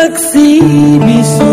taksi bisu